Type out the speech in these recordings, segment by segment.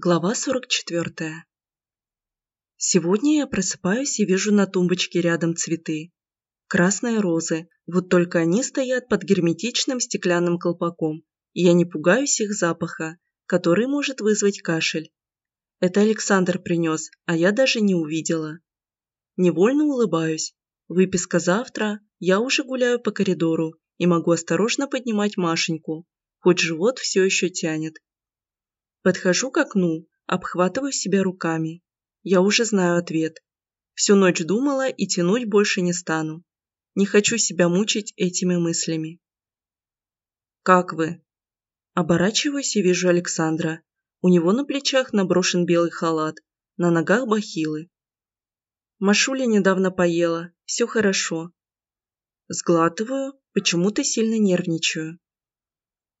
Глава 44. Сегодня я просыпаюсь и вижу на тумбочке рядом цветы. Красные розы, вот только они стоят под герметичным стеклянным колпаком, и я не пугаюсь их запаха, который может вызвать кашель. Это Александр принес, а я даже не увидела. Невольно улыбаюсь. Выписка завтра, я уже гуляю по коридору и могу осторожно поднимать Машеньку, хоть живот все еще тянет. Подхожу к окну, обхватываю себя руками. Я уже знаю ответ. Всю ночь думала и тянуть больше не стану. Не хочу себя мучить этими мыслями. «Как вы?» Оборачиваюсь и вижу Александра. У него на плечах наброшен белый халат, на ногах бахилы. Машуля недавно поела, все хорошо. Сглатываю, почему-то сильно нервничаю.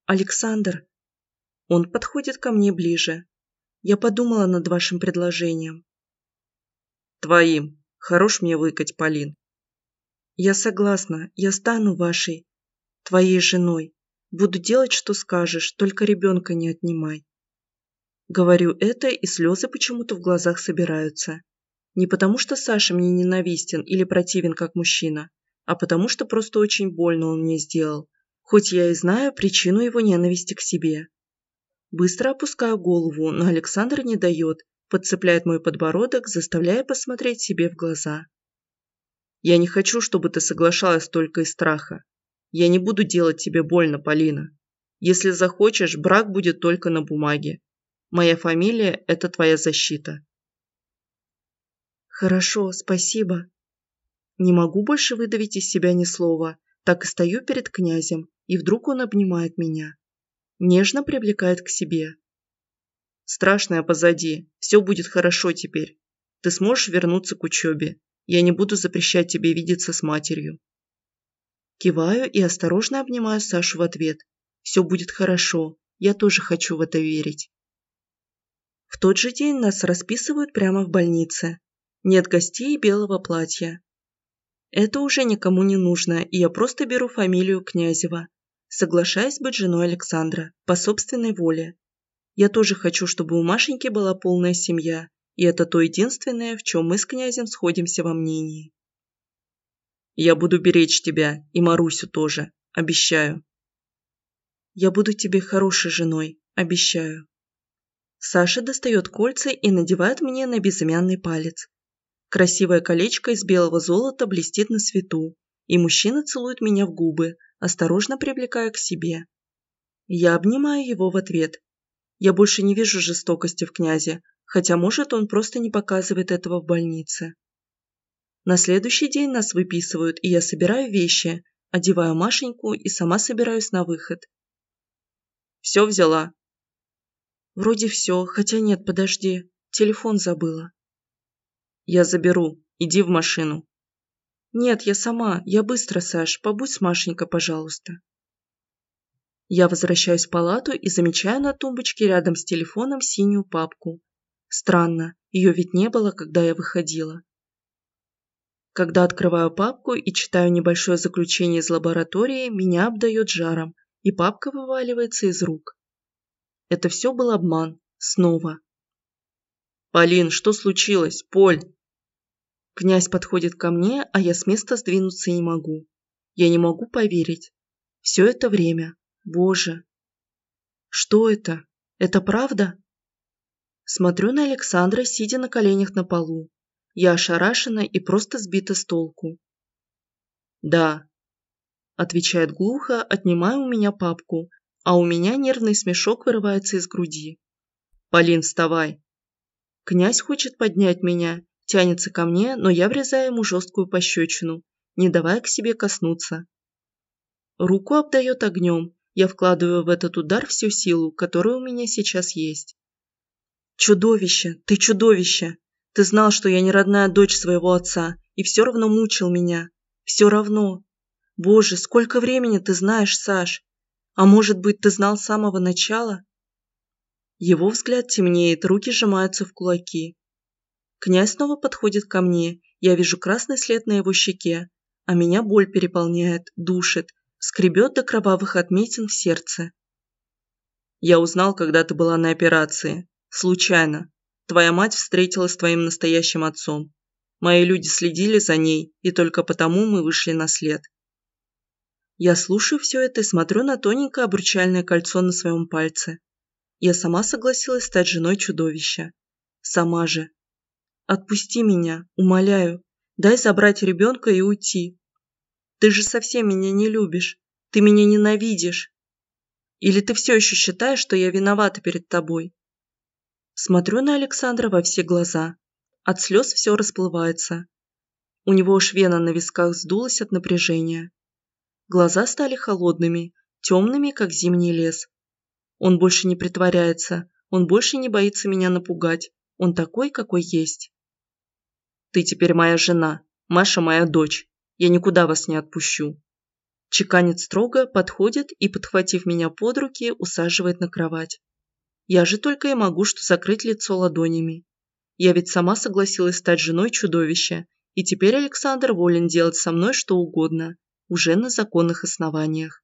«Александр, он подходит ко мне ближе. Я подумала над вашим предложением. Твоим. Хорош мне выкать, Полин. Я согласна, я стану вашей, твоей женой. Буду делать, что скажешь, только ребенка не отнимай. Говорю это, и слезы почему-то в глазах собираются. Не потому, что Саша мне ненавистен или противен как мужчина, а потому, что просто очень больно он мне сделал, хоть я и знаю причину его ненависти к себе. Быстро опускаю голову, но Александр не дает, подцепляет мой подбородок, заставляя посмотреть себе в глаза. «Я не хочу, чтобы ты соглашалась только из страха. Я не буду делать тебе больно, Полина. Если захочешь, брак будет только на бумаге. Моя фамилия – это твоя защита». «Хорошо, спасибо». Не могу больше выдавить из себя ни слова, так и стою перед князем, и вдруг он обнимает меня нежно привлекает к себе. «Страшное позади, все будет хорошо теперь. Ты сможешь вернуться к учебе. Я не буду запрещать тебе видеться с матерью». Киваю и осторожно обнимаю Сашу в ответ. «Все будет хорошо, я тоже хочу в это верить». В тот же день нас расписывают прямо в больнице. Нет гостей и белого платья. Это уже никому не нужно, и я просто беру фамилию Князева соглашаясь быть женой Александра по собственной воле. Я тоже хочу, чтобы у Машеньки была полная семья, и это то единственное, в чем мы с князем сходимся во мнении. Я буду беречь тебя, и Марусю тоже, обещаю. Я буду тебе хорошей женой, обещаю. Саша достает кольца и надевает мне на безымянный палец. Красивое колечко из белого золота блестит на свету, и мужчина целует меня в губы, осторожно привлекая к себе. Я обнимаю его в ответ. Я больше не вижу жестокости в князе, хотя, может, он просто не показывает этого в больнице. На следующий день нас выписывают, и я собираю вещи, одеваю Машеньку и сама собираюсь на выход. «Все взяла?» «Вроде все, хотя нет, подожди, телефон забыла». «Я заберу, иди в машину». «Нет, я сама. Я быстро, Саш. Побудь с Машенькой, пожалуйста». Я возвращаюсь в палату и замечаю на тумбочке рядом с телефоном синюю папку. Странно, ее ведь не было, когда я выходила. Когда открываю папку и читаю небольшое заключение из лаборатории, меня обдает жаром, и папка вываливается из рук. Это все был обман. Снова. «Полин, что случилось? Поль!» Князь подходит ко мне, а я с места сдвинуться не могу. Я не могу поверить. Все это время. Боже. Что это? Это правда? Смотрю на Александра, сидя на коленях на полу. Я ошарашена и просто сбита с толку. «Да», – отвечает глухо, отнимая у меня папку, а у меня нервный смешок вырывается из груди. «Полин, вставай!» Князь хочет поднять меня, Тянется ко мне, но я врезаю ему жесткую пощечину, не давая к себе коснуться. Руку обдает огнем, я вкладываю в этот удар всю силу, которая у меня сейчас есть. «Чудовище! Ты чудовище! Ты знал, что я не родная дочь своего отца, и все равно мучил меня. Все равно. Боже, сколько времени ты знаешь, Саш? А может быть, ты знал с самого начала?» Его взгляд темнеет, руки сжимаются в кулаки. Князь снова подходит ко мне, я вижу красный след на его щеке, а меня боль переполняет, душит, скребет до кровавых отметин в сердце. Я узнал, когда ты была на операции. Случайно. Твоя мать встретилась с твоим настоящим отцом. Мои люди следили за ней, и только потому мы вышли на след. Я слушаю все это и смотрю на тоненькое обручальное кольцо на своем пальце. Я сама согласилась стать женой чудовища. Сама же. Отпусти меня, умоляю. Дай забрать ребенка и уйти. Ты же совсем меня не любишь. Ты меня ненавидишь. Или ты все еще считаешь, что я виновата перед тобой? Смотрю на Александра во все глаза. От слез все расплывается. У него уж вена на висках сдулась от напряжения. Глаза стали холодными, темными, как зимний лес. Он больше не притворяется, он больше не боится меня напугать. Он такой, какой есть. Ты теперь моя жена, Маша моя дочь. Я никуда вас не отпущу. Чеканит строго, подходит и, подхватив меня под руки, усаживает на кровать. Я же только и могу что закрыть лицо ладонями. Я ведь сама согласилась стать женой чудовища, и теперь Александр волен делать со мной что угодно, уже на законных основаниях.